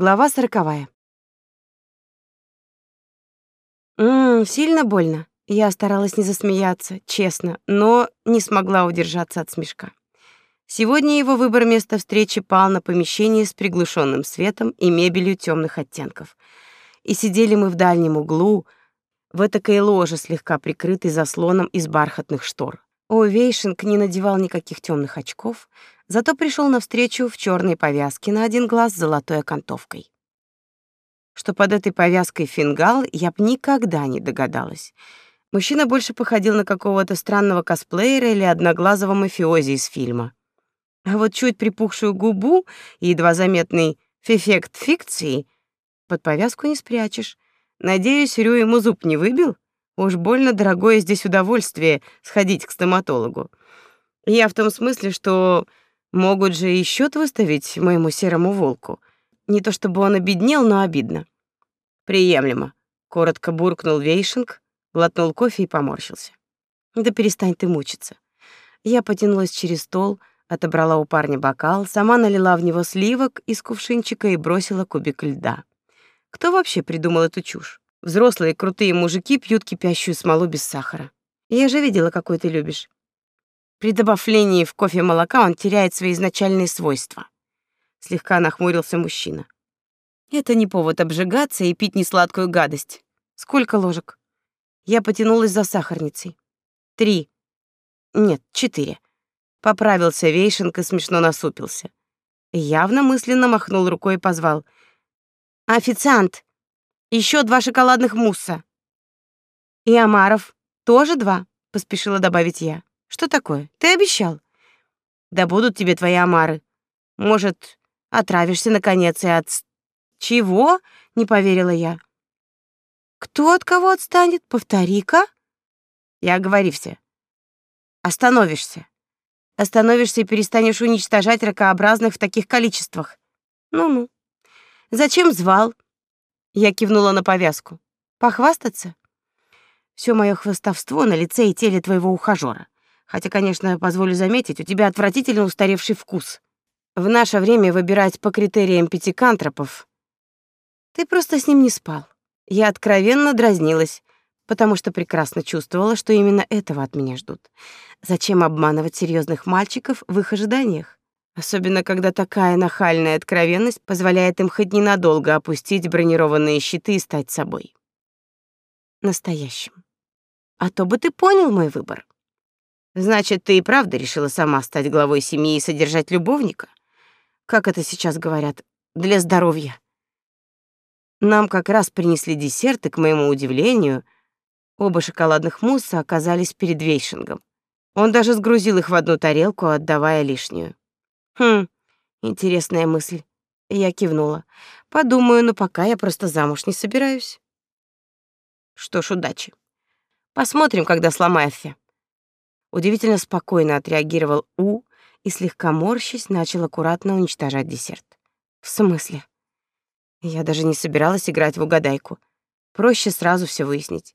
Глава сороковая. Мм, сильно больно. Я старалась не засмеяться, честно, но не смогла удержаться от смешка. Сегодня его выбор места встречи пал на помещение с приглушенным светом и мебелью темных оттенков. И сидели мы в дальнем углу, в этакой ложе, слегка прикрытой заслоном из бархатных штор. Овейшинг не надевал никаких темных очков, зато пришел навстречу в черной повязке на один глаз с золотой окантовкой что под этой повязкой фингал, я б никогда не догадалась. Мужчина больше походил на какого-то странного косплеера или одноглазого мафиози из фильма. А вот чуть припухшую губу и едва заметный эффект фикции под повязку не спрячешь. Надеюсь, Рю ему зуб не выбил? Уж больно дорогое здесь удовольствие сходить к стоматологу. Я в том смысле, что могут же и счет выставить моему серому волку. Не то чтобы он обеднел, но обидно. Приемлемо, коротко буркнул Вейшинг, глотнул кофе и поморщился. Да перестань ты мучиться. Я потянулась через стол, отобрала у парня бокал, сама налила в него сливок из кувшинчика и бросила кубик льда. Кто вообще придумал эту чушь? Взрослые крутые мужики пьют кипящую смолу без сахара. Я же видела, какой ты любишь. При добавлении в кофе молока он теряет свои изначальные свойства слегка нахмурился мужчина. Это не повод обжигаться и пить несладкую гадость. Сколько ложек? Я потянулась за сахарницей. Три. Нет, четыре. Поправился Вейшенко, смешно насупился. Явно мысленно махнул рукой и позвал: "Официант, еще два шоколадных мусса". "И омаров тоже два", поспешила добавить я. "Что такое? Ты обещал?" "Да будут тебе твои омары. Может, Отравишься, наконец, и от... Чего? Не поверила я. Кто от кого отстанет? Повтори-ка. Я оговорився. Остановишься. Остановишься и перестанешь уничтожать ракообразных в таких количествах. Ну-ну. Зачем звал? Я кивнула на повязку. Похвастаться? Все мое хвостовство на лице и теле твоего ухажера. Хотя, конечно, позволю заметить, у тебя отвратительно устаревший вкус. В наше время выбирать по критериям пятикантропов. Ты просто с ним не спал. Я откровенно дразнилась, потому что прекрасно чувствовала, что именно этого от меня ждут. Зачем обманывать серьезных мальчиков в их ожиданиях? Особенно когда такая нахальная откровенность позволяет им хоть ненадолго опустить бронированные щиты и стать собой. Настоящим. А то бы ты понял мой выбор. Значит, ты и правда решила сама стать главой семьи и содержать любовника? как это сейчас говорят, для здоровья. Нам как раз принесли десерт, и, к моему удивлению, оба шоколадных мусса оказались перед Вейшингом. Он даже сгрузил их в одну тарелку, отдавая лишнюю. Хм, интересная мысль. Я кивнула. Подумаю, но пока я просто замуж не собираюсь. Что ж, удачи. Посмотрим, когда сломаешься. Удивительно спокойно отреагировал У, и, слегка морщась, начал аккуратно уничтожать десерт. В смысле? Я даже не собиралась играть в угадайку. Проще сразу все выяснить.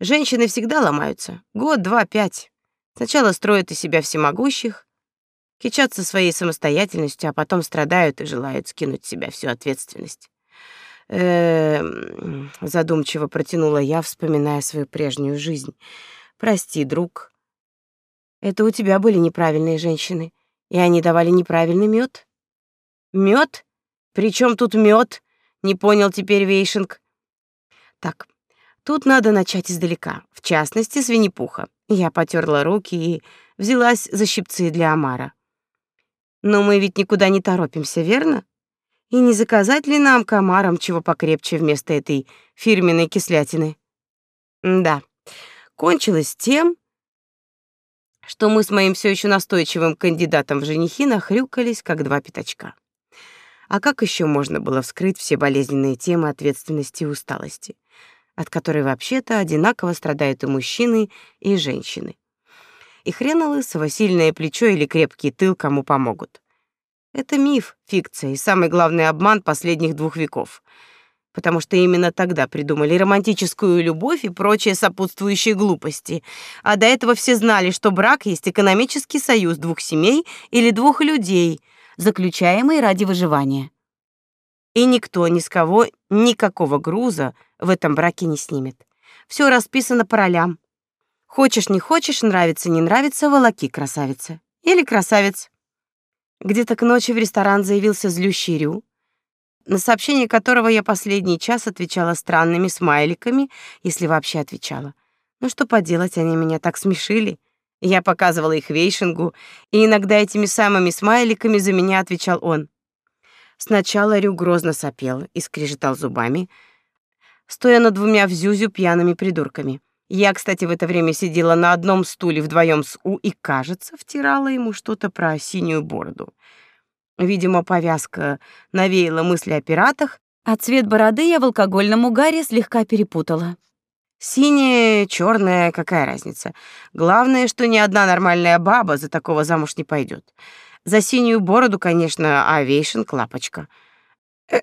Женщины всегда ломаются. Год, два, пять. Сначала строят из себя всемогущих, кичатся своей самостоятельностью, а потом страдают и желают скинуть с себя всю ответственность. Э, задумчиво протянула я, вспоминая свою прежнюю жизнь. Прости, друг, это у тебя были неправильные женщины, и они давали неправильный мед. Мед? Причем тут мед? Не понял теперь Вейшинг. Так, тут надо начать издалека, в частности, с Винни-Пуха. Я потерла руки и взялась за щипцы для омара. Но мы ведь никуда не торопимся, верно? И не заказать ли нам комарам чего покрепче вместо этой фирменной кислятины? Да. Кончилось тем, что мы с моим все еще настойчивым кандидатом в женихи нахрюкались, как два пятачка. А как еще можно было вскрыть все болезненные темы ответственности и усталости, от которой вообще-то одинаково страдают и мужчины, и женщины? И хрена лысого, сильное плечо или крепкий тыл кому помогут. Это миф, фикция и самый главный обман последних двух веков — потому что именно тогда придумали романтическую любовь и прочие сопутствующие глупости. А до этого все знали, что брак есть экономический союз двух семей или двух людей, заключаемый ради выживания. И никто ни с кого никакого груза в этом браке не снимет. Все расписано по ролям. Хочешь, не хочешь, нравится, не нравится, волоки, красавица. Или красавец. Где-то к ночи в ресторан заявился злющий Рю, на сообщение которого я последний час отвечала странными смайликами, если вообще отвечала. Ну что поделать, они меня так смешили. Я показывала их Вейшингу, и иногда этими самыми смайликами за меня отвечал он. Сначала Рю грозно сопел и скрежетал зубами, стоя над двумя взюзю пьяными придурками. Я, кстати, в это время сидела на одном стуле вдвоем с У и, кажется, втирала ему что-то про синюю бороду. Видимо, повязка навеяла мысли о пиратах, а цвет бороды я в алкогольном угаре слегка перепутала. Синяя, черная, какая разница? Главное, что ни одна нормальная баба за такого замуж не пойдет. За синюю бороду, конечно, авейшн клапочка. Э,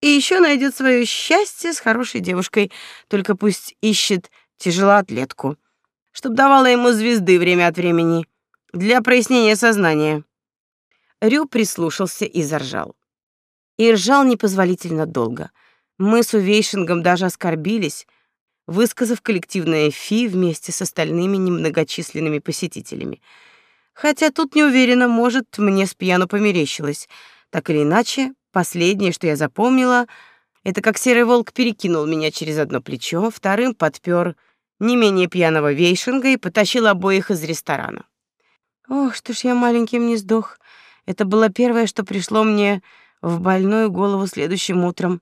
и еще найдет свое счастье с хорошей девушкой, только пусть ищет тяжелоатлетку, чтоб давала ему звезды время от времени для прояснения сознания. Рю прислушался и заржал. И ржал непозволительно долго. Мы с Увейшингом даже оскорбились, высказав коллективное фи вместе с остальными немногочисленными посетителями. Хотя тут не уверена, может, мне с пьяну померещилось. Так или иначе, последнее, что я запомнила, это как серый волк перекинул меня через одно плечо, вторым подпер не менее пьяного Вейшинга и потащил обоих из ресторана. Ох, что ж я маленьким не сдох. Это было первое, что пришло мне в больную голову следующим утром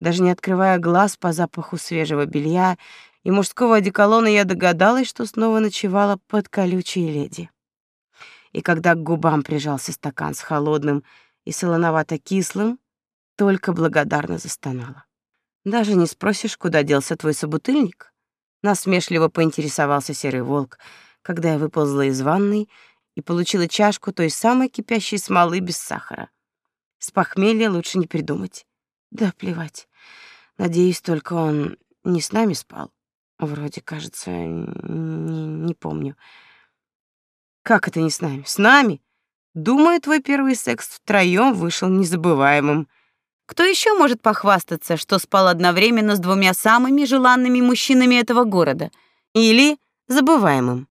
даже не открывая глаз по запаху свежего белья и мужского одеколона, я догадалась, что снова ночевала под колючей леди. И когда к губам прижался стакан с холодным и солоновато-кислым, только благодарно застонала. Даже не спросишь, куда делся твой собутыльник? Насмешливо поинтересовался серый волк, когда я выползла из ванной и получила чашку той самой кипящей смолы без сахара. С похмелья лучше не придумать. Да плевать. Надеюсь, только он не с нами спал. Вроде, кажется, не, не помню. Как это не с нами? С нами? Думаю, твой первый секс втроем вышел незабываемым. Кто еще может похвастаться, что спал одновременно с двумя самыми желанными мужчинами этого города? Или забываемым?